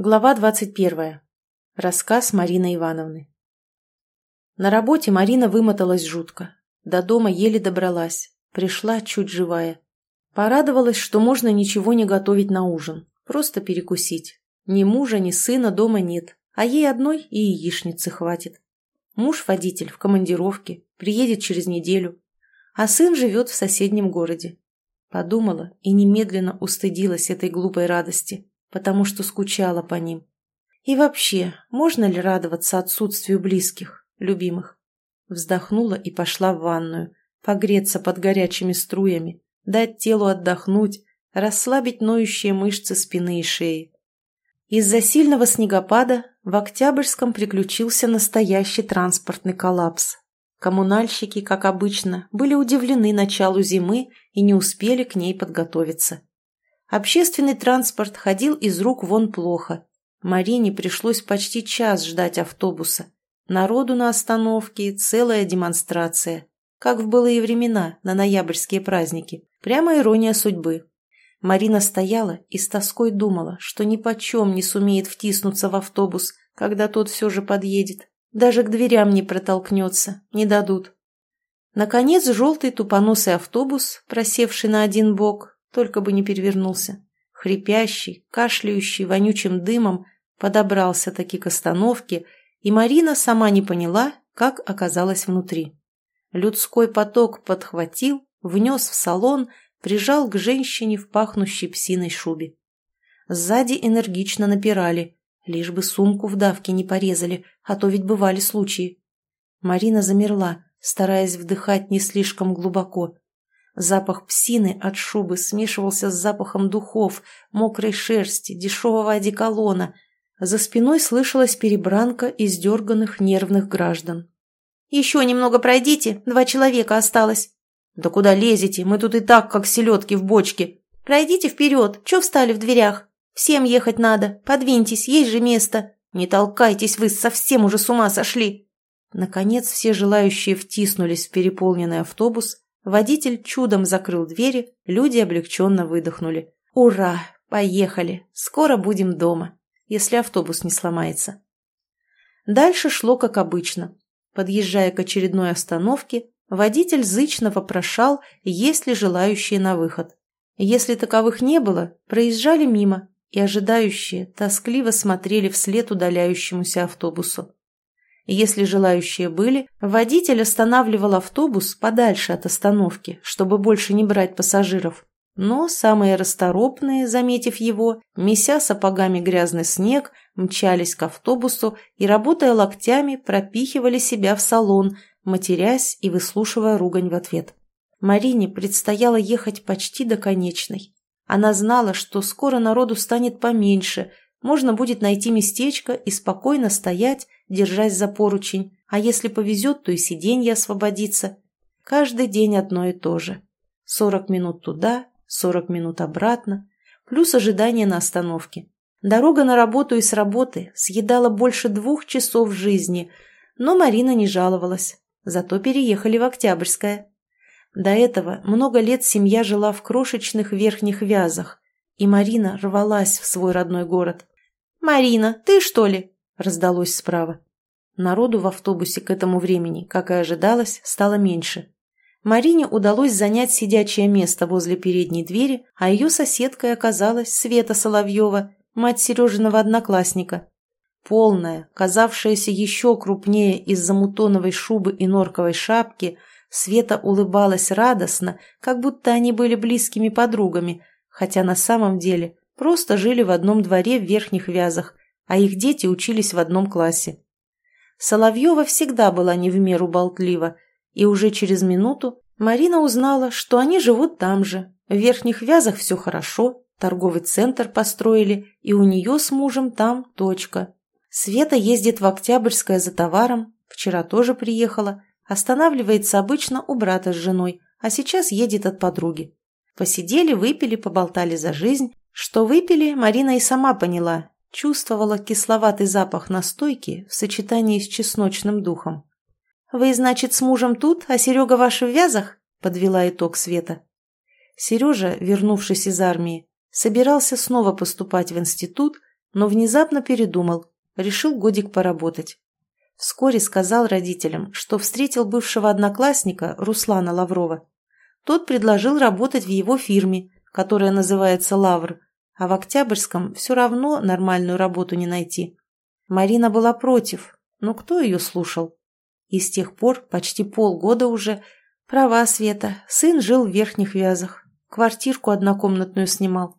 Глава 21. Рассказ Марины Ивановны. На работе Марина вымоталась жутко. До дома еле добралась. Пришла чуть живая. Порадовалась, что можно ничего не готовить на ужин. Просто перекусить. Ни мужа, ни сына дома нет. А ей одной и яичницы хватит. Муж водитель в командировке. Приедет через неделю. А сын живет в соседнем городе. Подумала и немедленно устыдилась этой глупой радости потому что скучала по ним. И вообще, можно ли радоваться отсутствию близких, любимых? Вздохнула и пошла в ванную, погреться под горячими струями, дать телу отдохнуть, расслабить ноющие мышцы спины и шеи. Из-за сильного снегопада в Октябрьском приключился настоящий транспортный коллапс. Коммунальщики, как обычно, были удивлены началу зимы и не успели к ней подготовиться. Общественный транспорт ходил из рук вон плохо. Марине пришлось почти час ждать автобуса. Народу на остановке целая демонстрация. Как в былые времена, на ноябрьские праздники. Прямо ирония судьбы. Марина стояла и с тоской думала, что ни почем не сумеет втиснуться в автобус, когда тот все же подъедет. Даже к дверям не протолкнется, не дадут. Наконец, желтый тупоносый автобус, просевший на один бок, только бы не перевернулся. Хрипящий, кашляющий вонючим дымом, подобрался таки к остановке, и Марина сама не поняла, как оказалась внутри. Людской поток подхватил, внес в салон, прижал к женщине в пахнущей псиной шубе. Сзади энергично напирали, лишь бы сумку в давке не порезали, а то ведь бывали случаи. Марина замерла, стараясь вдыхать не слишком глубоко. Запах псины от шубы смешивался с запахом духов, мокрой шерсти, дешевого одеколона. За спиной слышалась перебранка издерганных нервных граждан. «Еще немного пройдите, два человека осталось». «Да куда лезете? Мы тут и так, как селедки в бочке». «Пройдите вперед, че встали в дверях? Всем ехать надо, подвиньтесь, есть же место». «Не толкайтесь, вы совсем уже с ума сошли». Наконец все желающие втиснулись в переполненный автобус, Водитель чудом закрыл двери, люди облегченно выдохнули. «Ура! Поехали! Скоро будем дома, если автобус не сломается». Дальше шло как обычно. Подъезжая к очередной остановке, водитель зычно вопрошал, есть ли желающие на выход. Если таковых не было, проезжали мимо, и ожидающие тоскливо смотрели вслед удаляющемуся автобусу. Если желающие были, водитель останавливал автобус подальше от остановки, чтобы больше не брать пассажиров. Но самые расторопные, заметив его, меся сапогами грязный снег, мчались к автобусу и, работая локтями, пропихивали себя в салон, матерясь и выслушивая ругань в ответ. Марине предстояло ехать почти до конечной. Она знала, что скоро народу станет поменьше, можно будет найти местечко и спокойно стоять, держась за поручень, а если повезет, то и сиденье освободится. Каждый день одно и то же. Сорок минут туда, сорок минут обратно, плюс ожидание на остановке. Дорога на работу и с работы съедала больше двух часов жизни, но Марина не жаловалась, зато переехали в Октябрьское. До этого много лет семья жила в крошечных верхних вязах, и Марина рвалась в свой родной город. «Марина, ты что ли?» Раздалось справа. Народу в автобусе к этому времени, как и ожидалось, стало меньше. Марине удалось занять сидячее место возле передней двери, а ее соседкой оказалась Света Соловьева, мать Сережиного одноклассника. Полная, казавшаяся еще крупнее из-за мутоновой шубы и норковой шапки, Света улыбалась радостно, как будто они были близкими подругами, хотя на самом деле просто жили в одном дворе в Верхних Вязах а их дети учились в одном классе. Соловьева всегда была не в меру болтлива, и уже через минуту Марина узнала, что они живут там же. В Верхних Вязах все хорошо, торговый центр построили, и у нее с мужем там точка. Света ездит в Октябрьское за товаром, вчера тоже приехала, останавливается обычно у брата с женой, а сейчас едет от подруги. Посидели, выпили, поболтали за жизнь. Что выпили, Марина и сама поняла, Чувствовала кисловатый запах настойки в сочетании с чесночным духом. «Вы, значит, с мужем тут, а Серега ваш в вязах?» – подвела итог Света. Сережа, вернувшись из армии, собирался снова поступать в институт, но внезапно передумал, решил годик поработать. Вскоре сказал родителям, что встретил бывшего одноклассника Руслана Лаврова. Тот предложил работать в его фирме, которая называется «Лавр», а в Октябрьском все равно нормальную работу не найти. Марина была против, но кто ее слушал? И с тех пор, почти полгода уже, права Света, сын жил в Верхних Вязах, квартирку однокомнатную снимал.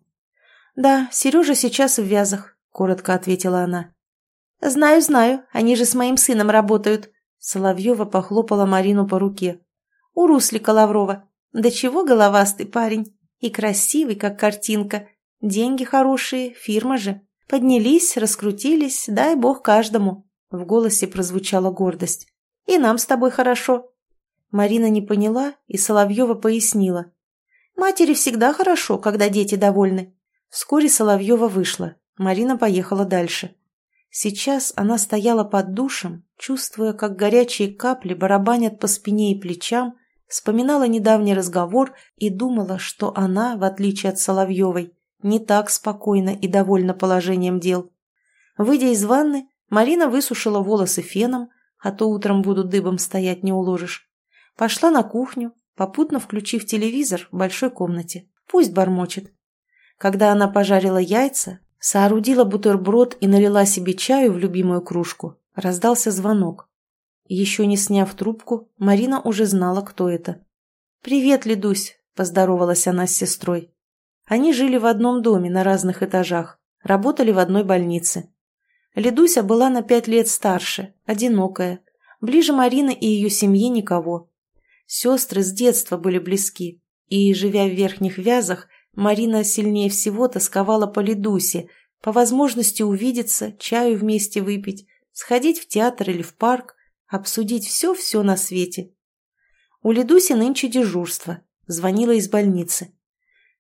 «Да, Сережа сейчас в Вязах», — коротко ответила она. «Знаю, знаю, они же с моим сыном работают», — Соловьева похлопала Марину по руке. «У Руслика Лаврова. Да чего головастый парень. И красивый, как картинка. Деньги хорошие, фирма же. Поднялись, раскрутились, дай бог каждому». В голосе прозвучала гордость. «И нам с тобой хорошо». Марина не поняла, и Соловьева пояснила. «Матери всегда хорошо, когда дети довольны». Вскоре Соловьева вышла. Марина поехала дальше. Сейчас она стояла под душем, чувствуя, как горячие капли барабанят по спине и плечам, вспоминала недавний разговор и думала, что она, в отличие от Соловьевой, не так спокойна и довольна положением дел. Выйдя из ванны, Марина высушила волосы феном, а то утром будут дыбом стоять не уложишь. Пошла на кухню, попутно включив телевизор в большой комнате. Пусть бормочет. Когда она пожарила яйца, Соорудила бутерброд и налила себе чаю в любимую кружку. Раздался звонок. Еще не сняв трубку, Марина уже знала, кто это. «Привет, Лидусь!» – поздоровалась она с сестрой. Они жили в одном доме на разных этажах, работали в одной больнице. Лидуся была на пять лет старше, одинокая. Ближе Марины и ее семьи никого. Сестры с детства были близки, и, живя в верхних вязах, Марина сильнее всего тосковала по Ледусе, по возможности увидеться, чаю вместе выпить, сходить в театр или в парк, обсудить все-все на свете. У Ледуси нынче дежурство. Звонила из больницы.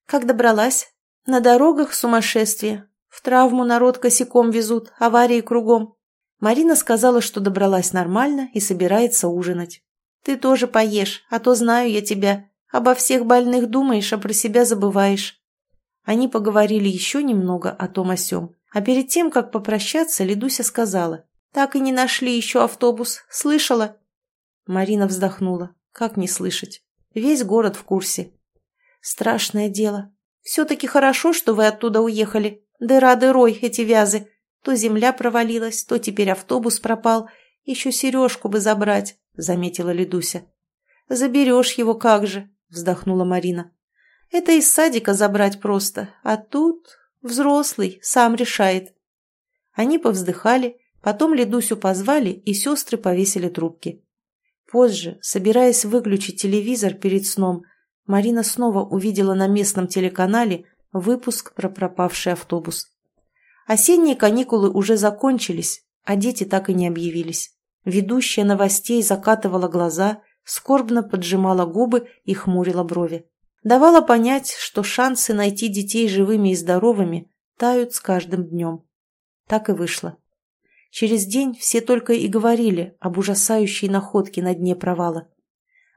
Как добралась? На дорогах сумасшествие. В травму народ косяком везут, аварии кругом. Марина сказала, что добралась нормально и собирается ужинать. Ты тоже поешь, а то знаю я тебя. Обо всех больных думаешь, а про себя забываешь. Они поговорили еще немного о том о сём, а перед тем, как попрощаться, Ледуся сказала. «Так и не нашли еще автобус. Слышала?» Марина вздохнула. Как не слышать? Весь город в курсе. Страшное дело. Все-таки хорошо, что вы оттуда уехали. Дыра дырой эти вязы. То земля провалилась, то теперь автобус пропал. Еще сережку бы забрать, заметила Ледуся. Заберешь его как же, вздохнула Марина. Это из садика забрать просто, а тут взрослый, сам решает. Они повздыхали, потом Ледусю позвали, и сестры повесили трубки. Позже, собираясь выключить телевизор перед сном, Марина снова увидела на местном телеканале выпуск про пропавший автобус. Осенние каникулы уже закончились, а дети так и не объявились. Ведущая новостей закатывала глаза скорбно поджимала губы и хмурила брови. Давала понять, что шансы найти детей живыми и здоровыми тают с каждым днем. Так и вышло. Через день все только и говорили об ужасающей находке на дне провала.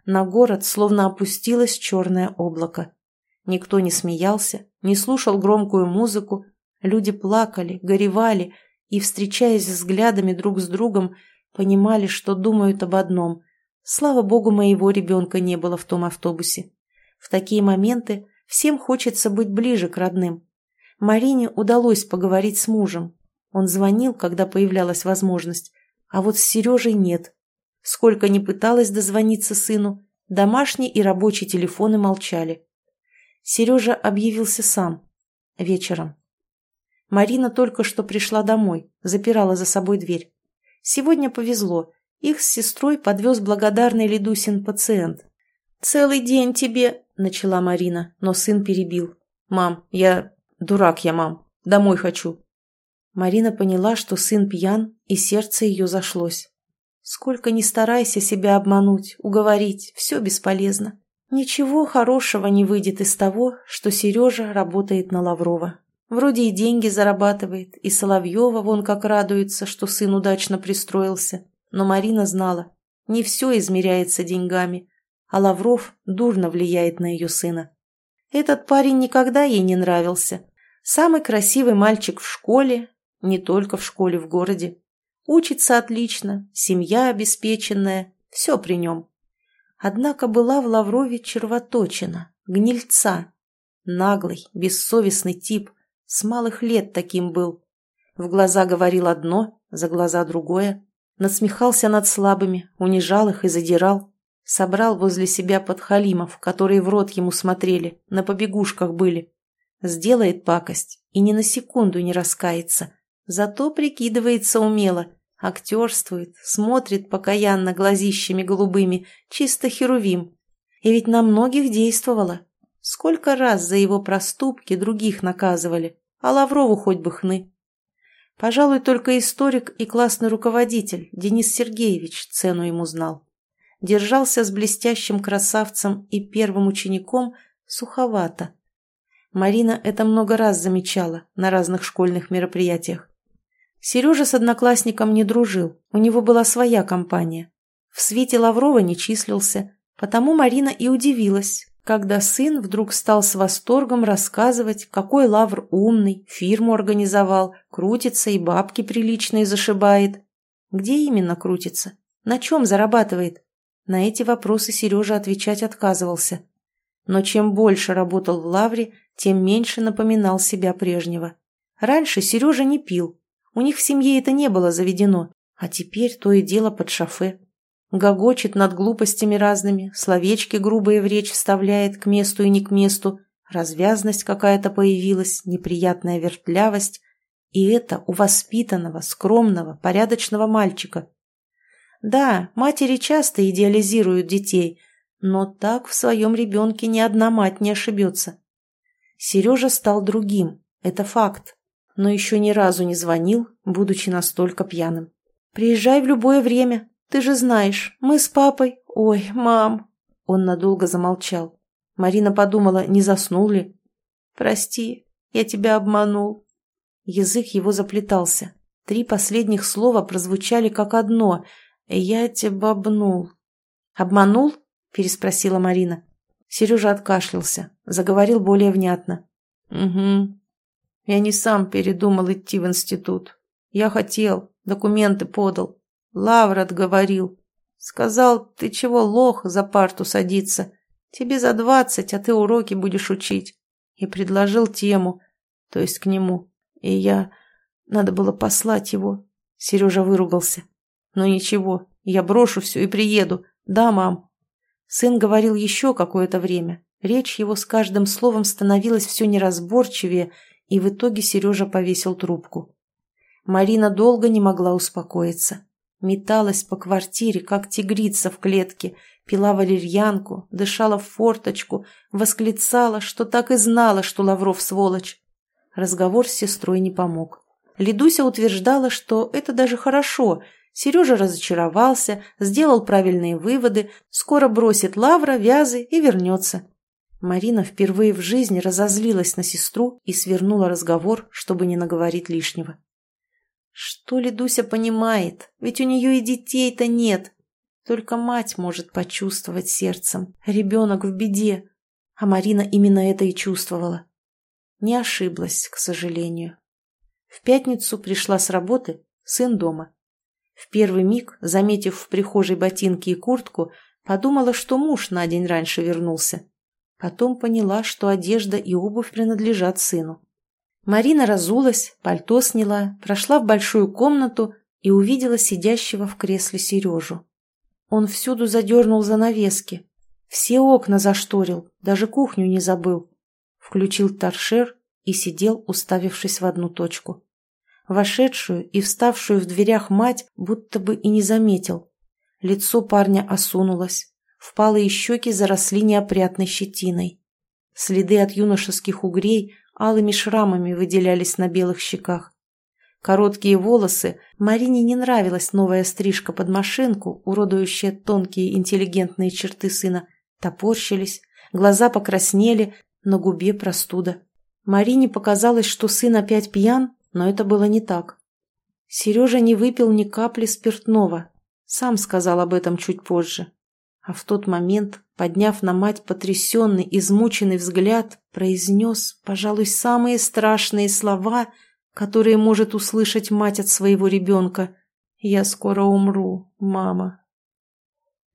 На город словно опустилось черное облако. Никто не смеялся, не слушал громкую музыку, люди плакали, горевали и, встречаясь взглядами друг с другом, понимали, что думают об одном Слава богу, моего ребенка не было в том автобусе. В такие моменты всем хочется быть ближе к родным. Марине удалось поговорить с мужем. Он звонил, когда появлялась возможность, а вот с Сережей нет. Сколько ни пыталась дозвониться сыну, домашний и рабочий телефоны молчали. Сережа объявился сам. Вечером. Марина только что пришла домой, запирала за собой дверь. Сегодня повезло, их с сестрой подвез благодарный Ледусин пациент. «Целый день тебе...» – начала Марина, но сын перебил. «Мам, я... дурак я, мам. Домой хочу». Марина поняла, что сын пьян, и сердце ее зашлось. Сколько ни старайся себя обмануть, уговорить, все бесполезно. Ничего хорошего не выйдет из того, что Сережа работает на Лаврова. Вроде и деньги зарабатывает, и Соловьева вон как радуется, что сын удачно пристроился. Но Марина знала, не все измеряется деньгами, а Лавров дурно влияет на ее сына. Этот парень никогда ей не нравился. Самый красивый мальчик в школе, не только в школе в городе. Учится отлично, семья обеспеченная, все при нем. Однако была в Лаврове червоточина, гнильца. Наглый, бессовестный тип, с малых лет таким был. В глаза говорил одно, за глаза другое. Насмехался над слабыми, унижал их и задирал. Собрал возле себя подхалимов, которые в рот ему смотрели, на побегушках были. Сделает пакость и ни на секунду не раскается. Зато прикидывается умело, актерствует, смотрит покаянно глазищами голубыми, чисто херувим. И ведь на многих действовало. Сколько раз за его проступки других наказывали, а Лаврову хоть бы хны. Пожалуй, только историк и классный руководитель Денис Сергеевич цену ему знал. Держался с блестящим красавцем и первым учеником суховато. Марина это много раз замечала на разных школьных мероприятиях. Сережа с одноклассником не дружил, у него была своя компания. В свете Лаврова не числился, потому Марина и удивилась, когда сын вдруг стал с восторгом рассказывать, какой Лавр умный, фирму организовал, крутится и бабки приличные зашибает. Где именно крутится? На чем зарабатывает? На эти вопросы Сережа отвечать отказывался. Но чем больше работал в Лавре, тем меньше напоминал себя прежнего. Раньше Сережа не пил, у них в семье это не было заведено, а теперь то и дело под шофе. Гогочет над глупостями разными, словечки грубые в речь вставляет к месту и не к месту, развязность какая-то появилась, неприятная вертлявость. И это у воспитанного, скромного, порядочного мальчика. Да, матери часто идеализируют детей, но так в своем ребенке ни одна мать не ошибется. Сережа стал другим, это факт, но еще ни разу не звонил, будучи настолько пьяным. «Приезжай в любое время. Ты же знаешь, мы с папой... Ой, мам...» Он надолго замолчал. Марина подумала, не заснул ли. «Прости, я тебя обманул». Язык его заплетался. Три последних слова прозвучали как одно. «Я тебя обнул». «Обманул?» – переспросила Марина. Сережа откашлялся, заговорил более внятно. «Угу, я не сам передумал идти в институт. Я хотел, документы подал. Лаврат говорил. Сказал, ты чего лох за парту садиться? Тебе за двадцать, а ты уроки будешь учить. И предложил тему, то есть к нему. И я... Надо было послать его. Сережа выругался. Но ничего, я брошу все и приеду. Да, мам. Сын говорил еще какое-то время. Речь его с каждым словом становилась все неразборчивее, и в итоге Сережа повесил трубку. Марина долго не могла успокоиться. Металась по квартире, как тигрица в клетке, пила валерьянку, дышала в форточку, восклицала, что так и знала, что Лавров сволочь. Разговор с сестрой не помог. Лидуся утверждала, что это даже хорошо. Сережа разочаровался, сделал правильные выводы, скоро бросит Лавра, Вязы и вернется. Марина впервые в жизни разозлилась на сестру и свернула разговор, чтобы не наговорить лишнего. Что ли Дуся понимает? Ведь у нее и детей-то нет. Только мать может почувствовать сердцем. Ребенок в беде. А Марина именно это и чувствовала. Не ошиблась, к сожалению. В пятницу пришла с работы, сын дома. В первый миг, заметив в прихожей ботинки и куртку, подумала, что муж на день раньше вернулся. Потом поняла, что одежда и обувь принадлежат сыну. Марина разулась, пальто сняла, прошла в большую комнату и увидела сидящего в кресле Сережу. Он всюду задернул занавески, все окна зашторил, даже кухню не забыл. Включил торшер и сидел, уставившись в одну точку. Вошедшую и вставшую в дверях мать будто бы и не заметил. Лицо парня осунулось, Впалые щеки заросли неопрятной щетиной. Следы от юношеских угрей алыми шрамами выделялись на белых щеках. Короткие волосы, Марине не нравилась новая стрижка под машинку, уродующая тонкие интеллигентные черты сына, топорщились, глаза покраснели, на губе простуда. Марине показалось, что сын опять пьян, но это было не так. Сережа не выпил ни капли спиртного, сам сказал об этом чуть позже. А в тот момент, подняв на мать потрясенный, измученный взгляд, произнес, пожалуй, самые страшные слова, которые может услышать мать от своего ребенка. Я скоро умру, мама,